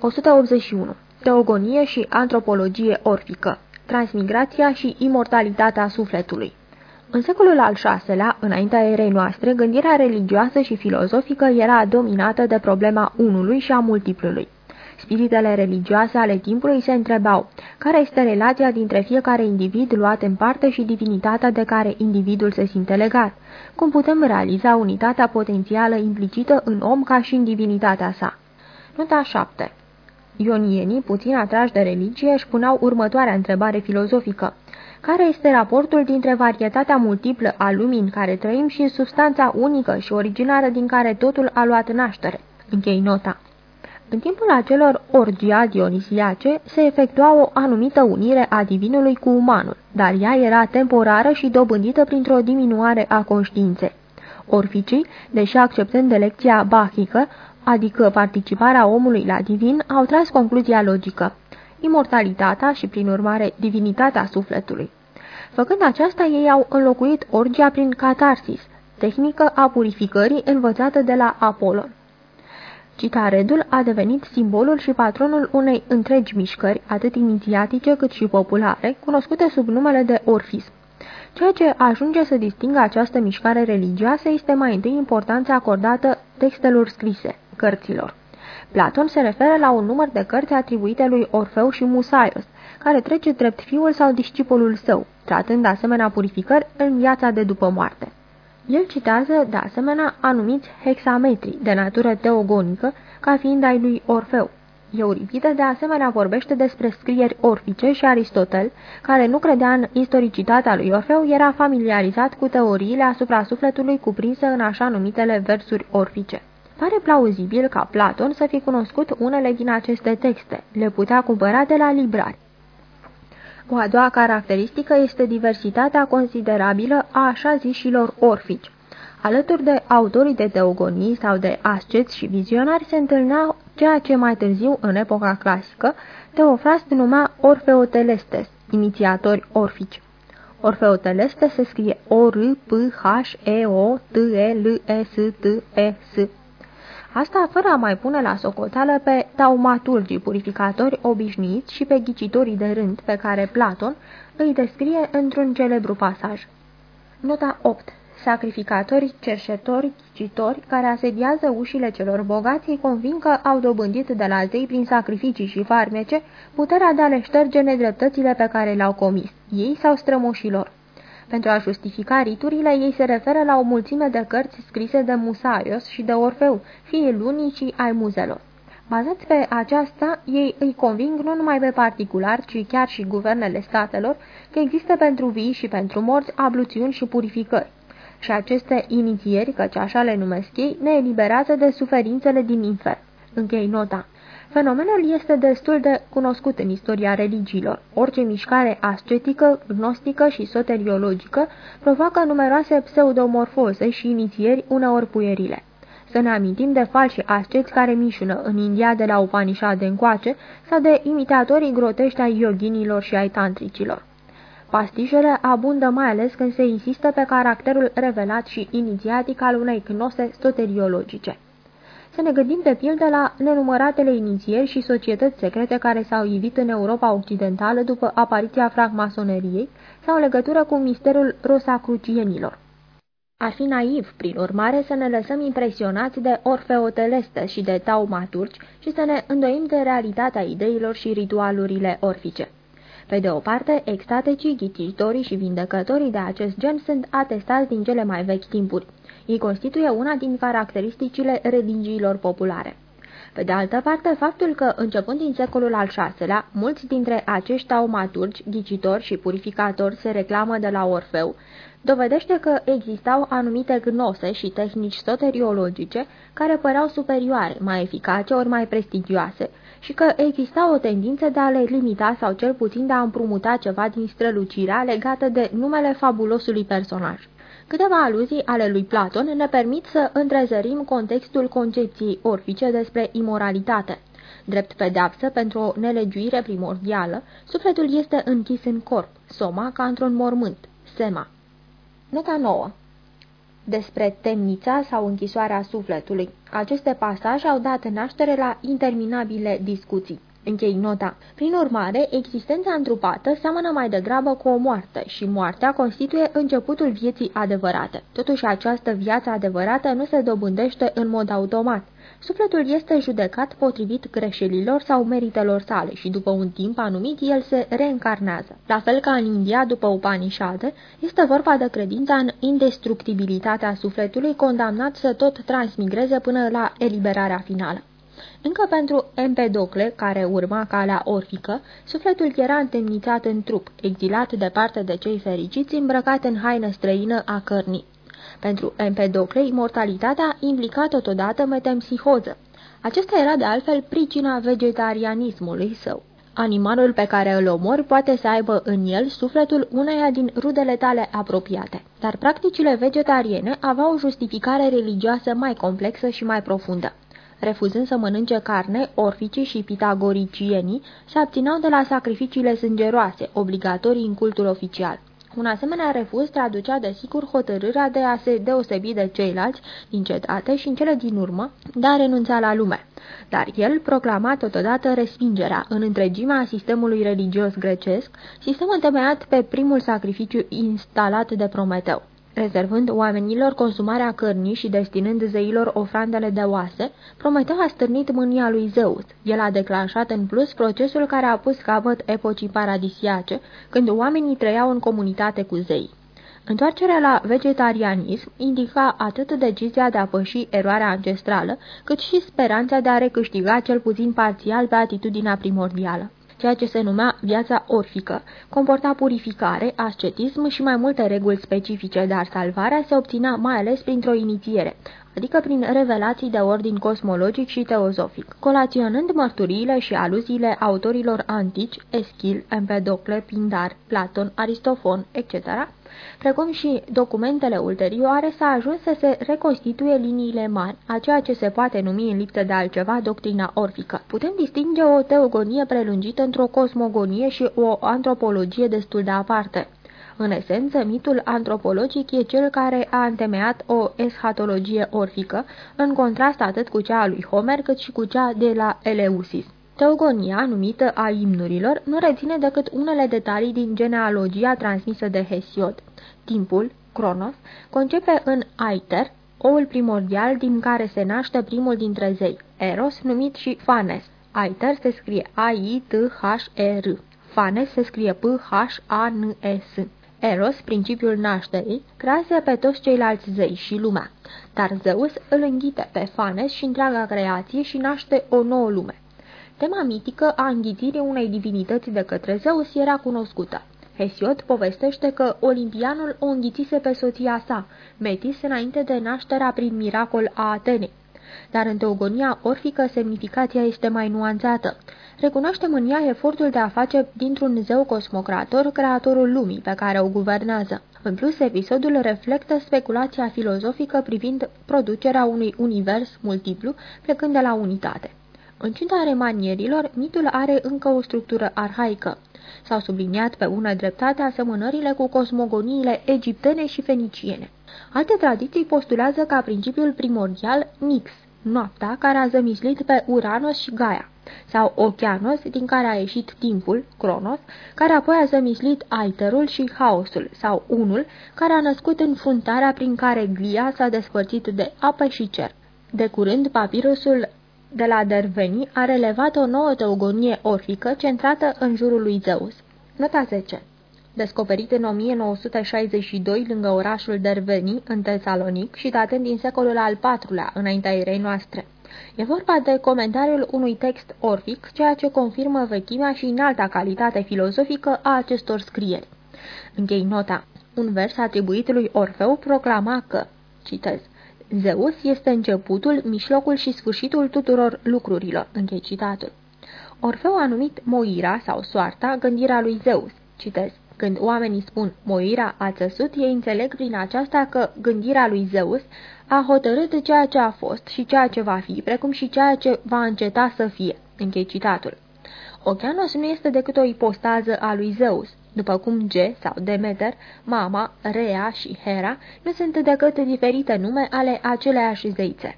181. Teogonie și antropologie orfică. Transmigrația și imortalitatea sufletului. În secolul al VI-lea, înaintea erei noastre, gândirea religioasă și filozofică era dominată de problema unului și a multiplului. Spiritele religioase ale timpului se întrebau care este relația dintre fiecare individ luat în parte și divinitatea de care individul se simte legat. Cum putem realiza unitatea potențială implicită în om ca și în divinitatea sa? Nota 7 Ionienii, puțin atrași de religie, își puneau următoarea întrebare filozofică. Care este raportul dintre varietatea multiplă a lumii în care trăim și substanța unică și originară din care totul a luat naștere? Închei nota. În timpul acelor orgia dionisiace se efectua o anumită unire a divinului cu umanul, dar ea era temporară și dobândită printr-o diminuare a conștiinței. Orficii, deși acceptând lecția bahică, adică participarea omului la divin, au tras concluzia logică, imortalitatea și, prin urmare, divinitatea sufletului. Făcând aceasta, ei au înlocuit orgia prin catarsis, tehnică a purificării învățată de la Apolon. Citaredul a devenit simbolul și patronul unei întregi mișcări, atât inițiatice cât și populare, cunoscute sub numele de orfism. Ceea ce ajunge să distingă această mișcare religioasă este mai întâi importanța acordată textelor scrise, cărților. Platon se referă la un număr de cărți atribuite lui Orfeu și Musaios, care trece drept fiul sau discipolul său, tratând asemenea purificări în viața de după moarte. El citează, de asemenea, anumiți hexametri de natură teogonică, ca fiind ai lui Orfeu. Euripide, de asemenea, vorbește despre scrieri orfice și Aristotel, care nu credea în istoricitatea lui Orfeu, era familiarizat cu teoriile asupra sufletului cuprinse în așa numitele versuri orfice. Pare plauzibil ca Platon să fi cunoscut unele din aceste texte, le putea cumpăra de la librari. O a doua caracteristică este diversitatea considerabilă a așa zișilor orfici. Alături de autorii de teogonii sau de asceți și vizionari se întâlneau ceea ce mai târziu, în epoca clasică, Teofrast numea Orfeotelestes, inițiatori orfici. Orfeoteleste se scrie O-R-P-H-E-O-T-E-L-E-S-T-E-S. Asta fără a mai pune la socoteală pe taumaturgii purificatori obișnuiți și pe ghicitorii de rând pe care Platon îi descrie într-un celebru pasaj. Nota 8 Sacrificatori, cerșetori, ghicitori, care asediază ușile celor bogați, îi convin că au dobândit de la zei prin sacrificii și farmece puterea de a le șterge nedreptățile pe care le-au comis, ei sau strămoșilor. Pentru a justifica riturile, ei se referă la o mulțime de cărți scrise de Musaios și de Orfeu, fiii lunicii ai muzelor. Bazați pe aceasta, ei îi conving nu numai pe particular, ci chiar și guvernele statelor, că există pentru vii și pentru morți abluțiuni și purificări. Și aceste inițieri, căci așa le numesc ei, ne eliberează de suferințele din infern. Închei nota. Fenomenul este destul de cunoscut în istoria religiilor. Orice mișcare ascetică, gnostică și soteriologică provoacă numeroase pseudomorfoze și inițieri uneori puierile. Să ne amintim de falși asceți care mișună în India de la Upanishad încoace sau de imitatorii grotești ai yoginilor și ai tantricilor. Pastișele abundă mai ales când se insistă pe caracterul revelat și inițiatic al unei gnose soteriologice. Să ne gândim de pildă la nenumăratele inițieri și societăți secrete care s-au ivit în Europa Occidentală după apariția francmasoneriei sau în legătură cu misterul rosacrucienilor. Ar fi naiv, prin urmare, să ne lăsăm impresionați de orfeoteleste și de taumaturgi și să ne îndoim de realitatea ideilor și ritualurile orfice. Pe de o parte, extatecii, ghicitorii și vindecătorii de acest gen sunt atestați din cele mai vechi timpuri. Ei constituie una din caracteristicile religiilor populare. Pe de altă parte, faptul că, începând din secolul al VI-lea, mulți dintre acești taumaturgi, ghicitori și purificatori se reclamă de la Orfeu, dovedește că existau anumite gnose și tehnici soteriologice care păreau superioare, mai eficace ori mai prestigioase, și că exista o tendință de a le limita sau cel puțin de a împrumuta ceva din strălucirea legată de numele fabulosului personaj. Câteva aluzii ale lui Platon ne permit să întrezărim contextul concepției orfice despre imoralitate. Drept pedeapsă pentru o nelegiuire primordială, sufletul este închis în corp, soma ca într-un mormânt, sema. Nota 9 despre temnița sau închisoarea sufletului. Aceste pasaje au dat naștere la interminabile discuții. Închei nota. Prin urmare, existența întrupată seamănă mai degrabă cu o moarte și moartea constituie începutul vieții adevărate. Totuși, această viață adevărată nu se dobândește în mod automat. Sufletul este judecat potrivit greșelilor sau meritelor sale și după un timp anumit el se reîncarnează. La fel ca în India, după Upanishade, este vorba de credința în indestructibilitatea sufletului condamnat să tot transmigreze până la eliberarea finală. Încă pentru Empedocle, care urma calea orfică, sufletul era întemnițat în trup, exilat departe de cei fericiți, îmbrăcat în haină străină a cărnii. Pentru Empedocle, imortalitatea implica totodată metempsihoză. Acesta era de altfel pricina vegetarianismului său. Animalul pe care îl omori poate să aibă în el sufletul uneia din rudele tale apropiate, dar practicile vegetariene aveau o justificare religioasă mai complexă și mai profundă. Refuzând să mănânce carne, orficii și pitagoricienii se abțineau de la sacrificiile sângeroase, obligatorii în cultul oficial. Un asemenea refuz traducea desigur hotărârea de a se deosebi de ceilalți din cetate și în cele din urmă de a renunța la lume. Dar el proclama totodată respingerea în întregimea sistemului religios grecesc, sistem întemeiat pe primul sacrificiu instalat de Prometeu rezervând oamenilor consumarea cărnii și destinând zeilor ofrandele de oase, Prometeu a stârnit mânia lui Zeus. El a declanșat în plus procesul care a pus capăt epocii paradisiace, când oamenii trăiau în comunitate cu zei. Întoarcerea la vegetarianism indica atât decizia de a păși eroarea ancestrală, cât și speranța de a recâștiga cel puțin parțial pe atitudinea primordială ceea ce se numea viața orfică. Comporta purificare, ascetism și mai multe reguli specifice, dar salvarea se obținea mai ales printr-o inițiere, adică prin revelații de ordin cosmologic și teozofic. Colaționând mărturiile și aluziile autorilor antici, Eschil, Empedocle, Pindar, Platon, Aristofon, etc., precum și documentele ulterioare, s-a ajuns să se reconstituie liniile mari, a ceea ce se poate numi în lipsă de altceva doctrina orfică. Putem distinge o teogonie prelungită într-o cosmogonie și o antropologie destul de aparte. În esență, mitul antropologic e cel care a întemeiat o eschatologie orfică, în contrast atât cu cea a lui Homer cât și cu cea de la Eleusis. Teogonia, numită a imnurilor, nu reține decât unele detalii din genealogia transmisă de Hesiod. Timpul, Cronos, concepe în Aiter, oul primordial din care se naște primul dintre zei, Eros, numit și Fanes. Aiter se scrie A-I-T-H-E-R. Fanes se scrie P-H-A-N-E-S. Eros, principiul nașterii, crease pe toți ceilalți zei și lumea, dar Zeus îl înghite pe Fanes și întreaga creație și naște o nouă lume. Tema mitică a înghițirii unei divinități de către Zeus era cunoscută. Hesiod povestește că olimpianul o înghițise pe soția sa, Metis, înainte de nașterea prin miracol a Atenei. Dar în teogonia orfică semnificația este mai nuanțată. Recunoaștem în ea efortul de a face dintr-un zeu cosmocrator creatorul lumii pe care o guvernează. În plus, episodul reflectă speculația filozofică privind producerea unui univers multiplu, plecând de la unitate. În ciuda remanierilor, mitul are încă o structură arhaică. S-au subliniat pe bună dreptate asemănările cu cosmogoniile egiptene și feniciene. Alte tradiții postulează ca principiul primordial Nix, noaptea care a zămislit pe Uranos și Gaia, sau Oceanos, din care a ieșit timpul, Cronos, care apoi a zămislit Aiterul și Haosul, sau Unul, care a născut înfruntarea prin care glia s-a despărțit de apă și cer. De curând, papirusul de la Derveni a relevat o nouă teogonie orfică centrată în jurul lui Zeus. Nota 10 Descoperit în 1962 lângă orașul Derveni, în Tesalonic, și datând din secolul al IV-lea, înaintea erei noastre. E vorba de comentariul unui text orfic, ceea ce confirmă vechimea și înalta calitate filozofică a acestor scrieri. Închei nota. Un vers atribuit lui Orfeu proclama că, citez, Zeus este începutul, mijlocul și sfârșitul tuturor lucrurilor. Închei citatul. Orfeu a numit Moira sau soarta gândirea lui Zeus. Citez. Când oamenii spun Moira a țăsut, ei înțeleg prin aceasta că gândirea lui Zeus a hotărât ceea ce a fost și ceea ce va fi, precum și ceea ce va înceta să fie. Închei citatul. Oceanos nu este decât o ipostază a lui Zeus. După cum Ge sau Demeter, Mama, Rea și Hera nu sunt decât diferite nume ale aceleiași zeițe.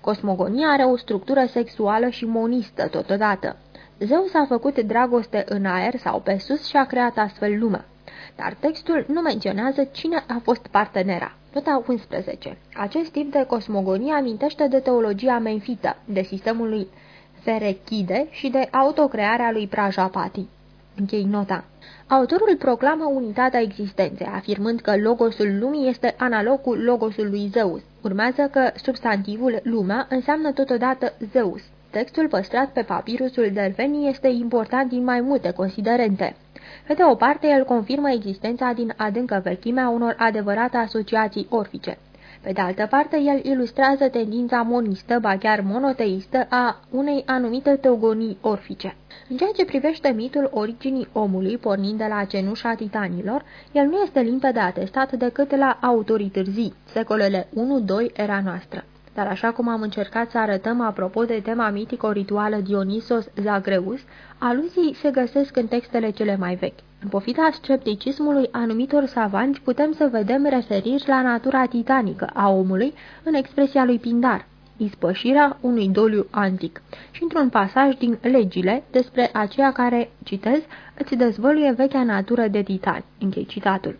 Cosmogonia are o structură sexuală și monistă totodată. Zeus a făcut dragoste în aer sau pe sus și a creat astfel lumea. Dar textul nu menționează cine a fost partenera. Nota 11. Acest tip de cosmogonie amintește de teologia menfită, de sistemul lui Ferechide și de autocrearea lui Prajapati. Închei nota. Autorul proclamă unitatea existenței, afirmând că logosul lumii este analogul logosului Zeus. Urmează că substantivul lumea înseamnă totodată Zeus. Textul păstrat pe papirusul Derveni este important din mai multe considerente. Pe de o parte, el confirmă existența din adâncă vechime a unor adevărate asociații orfice. Pe de altă parte, el ilustrează tendința monistă, ba chiar monoteistă, a unei anumite teogonii orfice. În ceea ce privește mitul originii omului, pornind de la cenușa titanilor, el nu este limpede atestat decât la autorii târzii, secolele 1-2 era noastră. Dar așa cum am încercat să arătăm apropo de tema mitico-rituală Dionisos Zagreus, aluzii se găsesc în textele cele mai vechi. În pofita scepticismului anumitor savanți putem să vedem referiri la natura titanică a omului în expresia lui Pindar, ispășirea unui doliu antic și într-un pasaj din Legile despre aceea care, citez, îți dezvăluie vechea natură de titan. Închei citatul.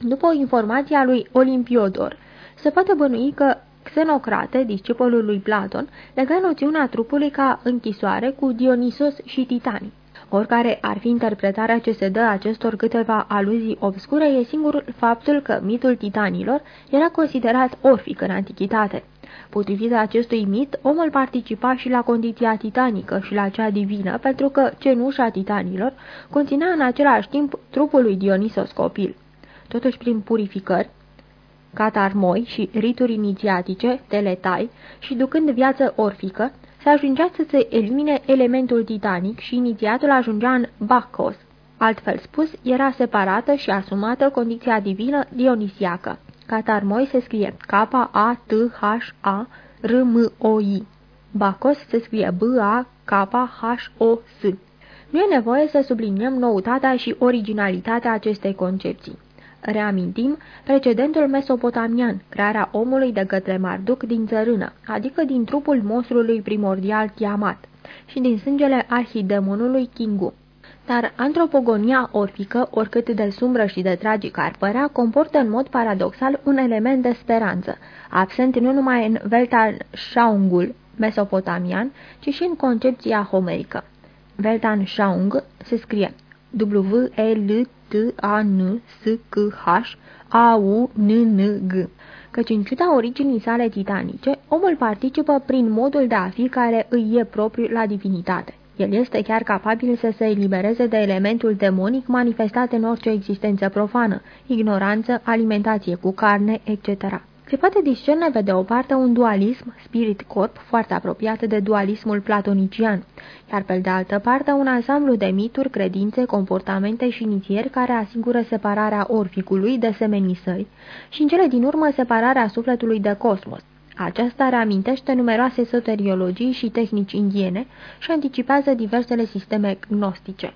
După o informație a lui Olimpiodor, se poate bănui că Xenocrate, discipolul lui Platon, lega noțiunea trupului ca închisoare cu Dionisos și Titanii. Oricare ar fi interpretarea ce se dă acestor câteva aluzii obscure, e singurul faptul că mitul titanilor era considerat orfic în antichitate. Potrivit acestui mit, omul participa și la condiția titanică și la cea divină, pentru că cenușa titanilor conținea în același timp trupul lui Dionisos copil. Totuși, prin purificări, catarmoi și rituri inițiatice, teletai, și ducând viață orfică, se ajungea să se elimine elementul titanic și inițiatul ajungea în Bacchos. Altfel spus, era separată și asumată condiția divină dionisiacă. Catarmoi se scrie K-A-T-H-A R-M-O-I. Bacos se scrie B-A-K-H-O-S. Nu e nevoie să subliniem noutatea și originalitatea acestei concepții. Reamintim precedentul mesopotamian, crearea omului de către Marduc din țărână, adică din trupul monstrului primordial Tiamat și din sângele arhidemonului Kingu. Dar antropogonia orfică, oricât de sumbră și de tragică ar părea, comportă în mod paradoxal un element de speranță, absent nu numai în Veltan Shaungul mesopotamian, ci și în concepția homerică. Veltan Shaung se scrie W-E-L-T-A-N-S-C-H-A-U-N-N-G căci în ciuda originii sale titanice, omul participă prin modul de a fi care îi e propriu la divinitate. El este chiar capabil să se elibereze de elementul demonic manifestat în orice existență profană, ignoranță, alimentație cu carne, etc. Se poate discerne pe de o parte un dualism spirit-corp foarte apropiat de dualismul platonician, iar pe de altă parte un ansamblu de mituri, credințe, comportamente și inițieri care asigură separarea orficului de semenii săi și în cele din urmă separarea sufletului de cosmos. Aceasta reamintește numeroase soteriologii și tehnici indiene și anticipează diversele sisteme gnostice.